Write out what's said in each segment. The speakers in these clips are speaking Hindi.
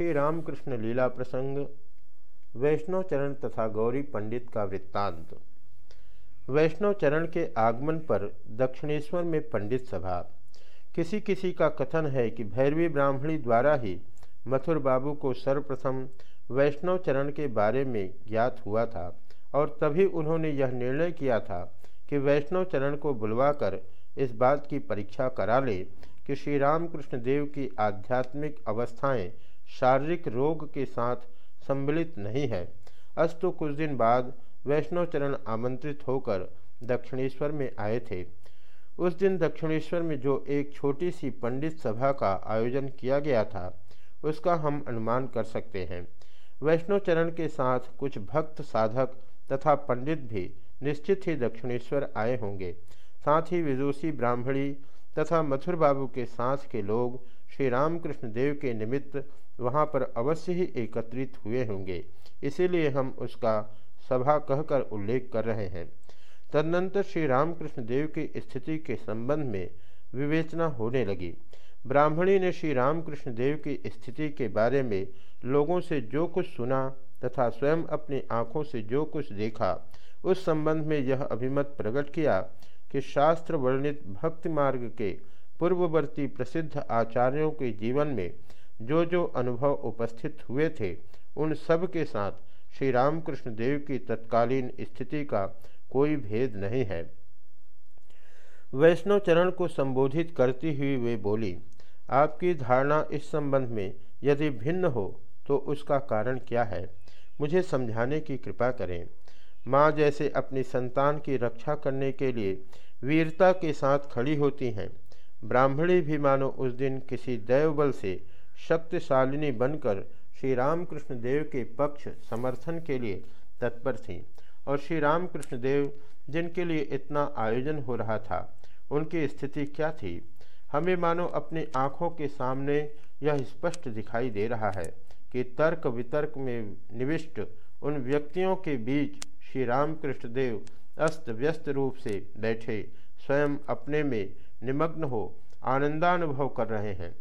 श्री रामकृष्ण लीला प्रसंग, वैष्णव चरण तथा गौरी पंडित का वृत्तांत। वैष्णव चरण के आगमन पर दक्षिणेश्वर में पंडित सभा। किसी किसी का कथन है कि भैरवी ब्राह्मणी द्वारा ही मथुर बाबू को सर्वप्रथम वैष्णव चरण के बारे में ज्ञात हुआ था और तभी उन्होंने यह निर्णय किया था कि वैष्णव चरण को बुलवाकर इस बात की परीक्षा करा ले कि श्री रामकृष्ण देव की आध्यात्मिक अवस्थाएँ शारीरिक रोग के साथ सम्मिलित नहीं है। अस्तु कुछ दिन बाद वैष्णव चरण आमंत्रित होकर दक्षिणेश्वर में आए थे। उस दिन दक्षिणेश्वर में जो एक छोटी सी पंडित सभा का आयोजन किया गया था, उसका हम अनुमान कर सकते हैं। वैष्णव चरण के साथ कुछ भक्त साधक तथा पंडित भी निश्चित ही दक्षिणेश्वर आए होंगे। साथ ही विदुषी ब्राह्मणी तथा मथुर बाबू के साथ के लोग श्री रामकृष्ण देव के निमित्त वहाँ पर अवश्य ही एकत्रित हुए होंगे। इसीलिए हम उसका सभा कहकर उल्लेख कर रहे हैं। तदनंतर श्री रामकृष्ण देव की स्थिति के संबंध में विवेचना होने लगी। ब्राह्मणी ने श्री रामकृष्ण देव की स्थिति के बारे में लोगों से जो कुछ सुना तथा स्वयं अपनी आँखों से जो कुछ देखा, उस संबंध में यह अभिमत प्रकट किया कि शास्त्र वर्णित भक्ति मार्ग के पूर्ववर्ती प्रसिद्ध आचार्यों के जीवन में जो जो अनुभव उपस्थित हुए थे, उन सब के साथ श्री रामकृष्ण देव की तत्कालीन स्थिति का कोई भेद नहीं है। वैष्णव चरण को संबोधित करती हुई वे बोली, आपकी धारणा इस संबंध में यदि भिन्न हो तो उसका कारण क्या है? मुझे समझाने की कृपा करें। माँ जैसे अपनी संतान की रक्षा करने के लिए वीरता के साथ खड़ी होती हैं। ब्राह्मणी भी मानो उस दिन किसी दैवबल से शक्तिशालिनी बनकर श्री रामकृष्ण देव के पक्ष समर्थन के लिए तत्पर थीं और श्री रामकृष्ण देव जिनके लिए इतना आयोजन हो रहा था, उनकी स्थिति क्या थी? हमें मानो अपनी आँखों के सामने यह स्पष्ट दिखाई दे रहा है कि तर्क वितर्क में निविष्ट उन व्यक्तियों के बीच श्री रामकृष्ण देव अस्त व्यस्त रूप से बैठे, स्वयं अपने में निमग्न हो आनंदानुभव कर रहे हैं,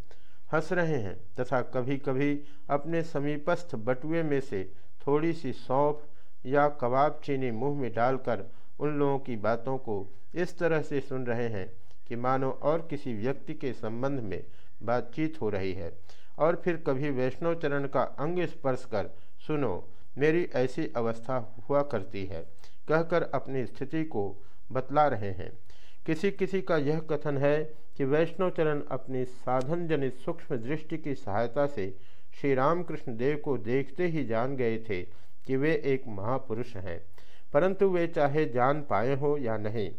हंस रहे हैं तथा कभी कभी अपने समीपस्थ बटुए में से थोड़ी सी सौंफ या कबाब चीनी मुँह में डालकर उन लोगों की बातों को इस तरह से सुन रहे हैं कि मानो और किसी व्यक्ति के संबंध में बातचीत हो रही है और फिर कभी वैष्णव चरण का अंग स्पर्श कर, सुनो मेरी ऐसी अवस्था हुआ करती है। कहकर अपनी स्थिति को बतला रहे हैं। किसी किसी का यह कथन है कि वैष्णव चरण अपनी साधन जनित सूक्ष्म दृष्टि की सहायता से श्री रामकृष्ण देव को देखते ही जान गए थे कि वे एक महापुरुष हैं। परंतु वे चाहे जान पाए हो या नहीं,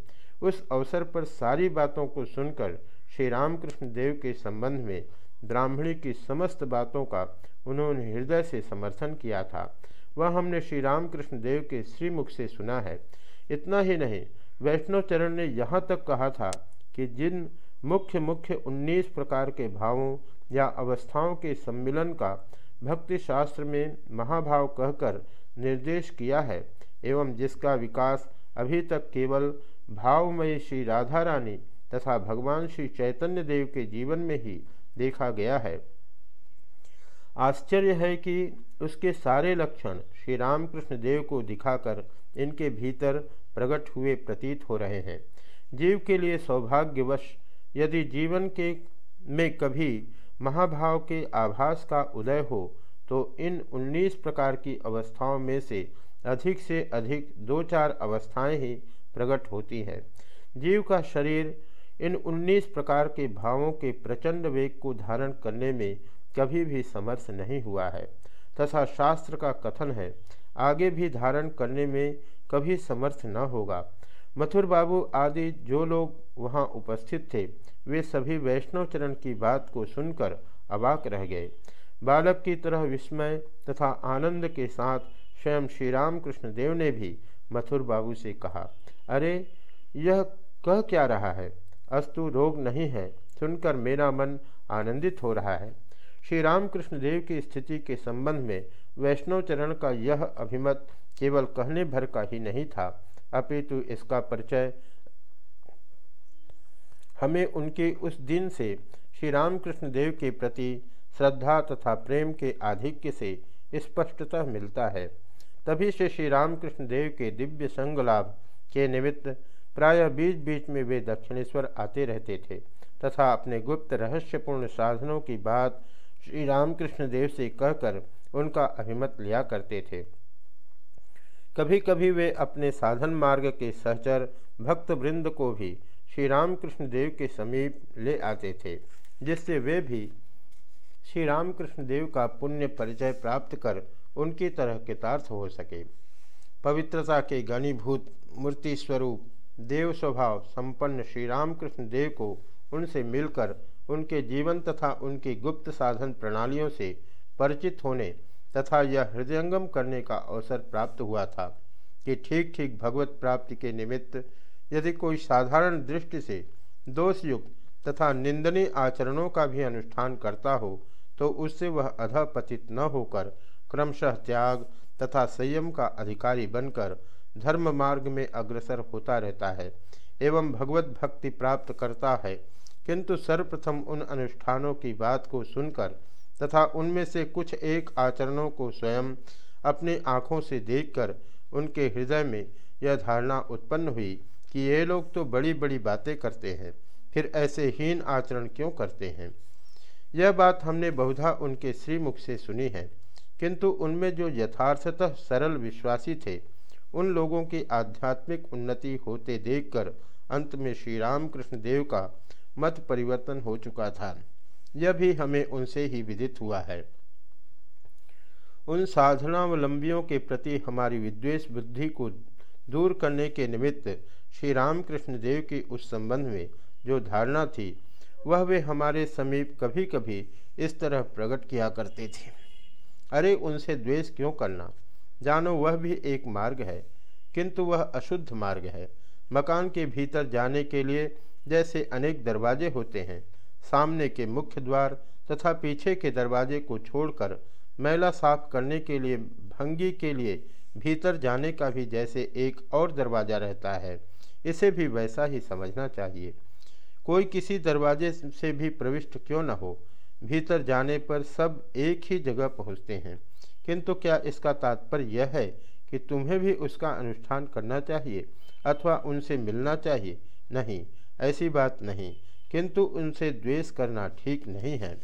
उस अवसर पर सारी बातों को सुनकर श्री रामकृष्ण देव के संबंध में ब्राह्मणी की समस्त बातों का उन्होंने हृदय से समर्थन किया था। वह हमने श्री रामकृष्ण देव के श्रीमुख से सुना है। इतना ही नहीं, वैष्णव चरण ने यहाँ तक कहा था कि जिन मुख्य मुख्य उन्नीस प्रकार के भावों या अवस्थाओं के सम्मिलन का भक्ति शास्त्र में महाभाव कहकर निर्देश किया है, एवं जिसका विकास अभी तक केवल भावमय श्री राधा रानी तथा भगवान श्री चैतन्य देव के जीवन में ही देखा गया है। आश्चर्य है कि उसके सारे लक्षण श्री रामकृष्ण देव को दिखाकर इनके भीतर प्रकट हुए प्रतीत हो रहे हैं। जीव के लिए सौभाग्यवश यदि जीवन के में कभी महाभाव के आभास का उदय हो तो इन 19 प्रकार की अवस्थाओं में से अधिक से अधिक दो चार अवस्थाएँ ही प्रकट होती हैं। जीव का शरीर इन 19 प्रकार के भावों के प्रचंड वेग को धारण करने में कभी भी समर्थ नहीं हुआ है। तथा शास्त्र का कथन है। आगे भी धारण करने में कभी समर्थ न होगा। मथुर बाबू आदि जो लोग वहाँ उपस्थित थे, वे सभी वैष्णव चरण की बात को सुनकर अबाक रह गए। बालक की तरह विस्मय तथा आनंद के साथ स्वयं श्री राम कृष्ण देव ने भी मथुर बाबू से कहा, अरे, यह कह क्या रहा है? अस्तु रोग नहीं है। सुनकर मेरा मन आनंदित हो रहा है। श्री रामकृष्ण देव की स्थिति के संबंध में वैष्णव चरण का यह अभिमत केवल कहने भर का ही नहीं था। अपितु इसका परिचय हमें उनके उस दिन से श्री रामकृष्ण देव के प्रति श्रद्धा तथा प्रेम के आधिक्य से स्पष्टतः मिलता है। तभी से श्री रामकृष्ण देव के दिव्य संग लाभ के निमित्त प्रायः बीच बीच में वे दक्षिणेश्वर आते रहते थे तथा अपने गुप्त रहस्यपूर्ण साधनों की बात श्री रामकृष्ण देव से कहकर उनका अभिमत लिया करते थे। कभी कभी वे अपने साधन मार्ग के सहचर भक्त वृंद को भी श्री रामकृष्ण देव के समीप ले आते थे, जिससे वे भी श्री रामकृष्ण देव का पुण्य परिचय प्राप्त कर उनकी तरह कृतार्थ हो सके। पवित्रता के गणीभूत मूर्ति स्वरूप देव स्वभाव संपन्न श्री रामकृष्ण देव को उनसे मिलकर उनके जीवन तथा उनकी गुप्त साधन प्रणालियों से परिचित होने तथा यह हृदयंगम करने का अवसर प्राप्त हुआ था कि ठीक ठीक भगवत प्राप्ति के निमित्त यदि कोई साधारण दृष्टि से दोषयुक्त तथा निंदनीय आचरणों का भी अनुष्ठान करता हो तो उससे वह अधपतित न होकर क्रमशः त्याग तथा संयम का अधिकारी बनकर धर्म मार्ग में अग्रसर होता रहता है एवं भगवत भक्ति प्राप्त करता है। किंतु सर्वप्रथम उन अनुष्ठानों की बात को सुनकर तथा उनमें से कुछ एक आचरणों को स्वयं अपनी आँखों से देखकर उनके हृदय में यह धारणा उत्पन्न हुई कि ये लोग तो बड़ी बड़ी बातें करते हैं, फिर ऐसे हीन आचरण क्यों करते हैं? यह बात हमने बहुधा उनके श्रीमुख से सुनी है, किंतु उनमें जो यथार्थतः सरल विश्वासी थे, उन लोगों की आध्यात्मिक उन्नति होते देखकर अंत में श्री रामकृष्ण देव का मत परिवर्तन हो चुका था। यह भी हमें उनसे ही विदित हुआ है। उन साधनावलंबियों के प्रति हमारी विद्वेष बुद्धि को दूर करने के निमित्त श्री रामकृष्ण देव की उस संबंध में जो धारणा थी, वह वे हमारे समीप कभी कभी इस तरह प्रकट किया करते थे। अरे, उनसे द्वेष क्यों करना? जानो, वह भी एक मार्ग है, किंतु वह अशुद्ध मार्ग है। मकान के भीतर जाने के लिए जैसे अनेक दरवाजे होते हैं। सामने के मुख्य द्वार तथा पीछे के दरवाजे को छोड़कर मैला साफ़ करने के लिए, भंगी के लिए भीतर जाने का भी जैसे एक और दरवाज़ा रहता है। इसे भी वैसा ही समझना चाहिए। कोई किसी दरवाजे से भी प्रविष्ट क्यों न हो? भीतर जाने पर सब एक ही जगह पहुँचते हैं। किंतु क्या इसका तात्पर्य यह है कि तुम्हें भी उसका अनुष्ठान करना चाहिए अथवा उनसे मिलना चाहिए? नहीं। ऐसी बात नहीं किंतु उनसे द्वेष करना ठीक नहीं है।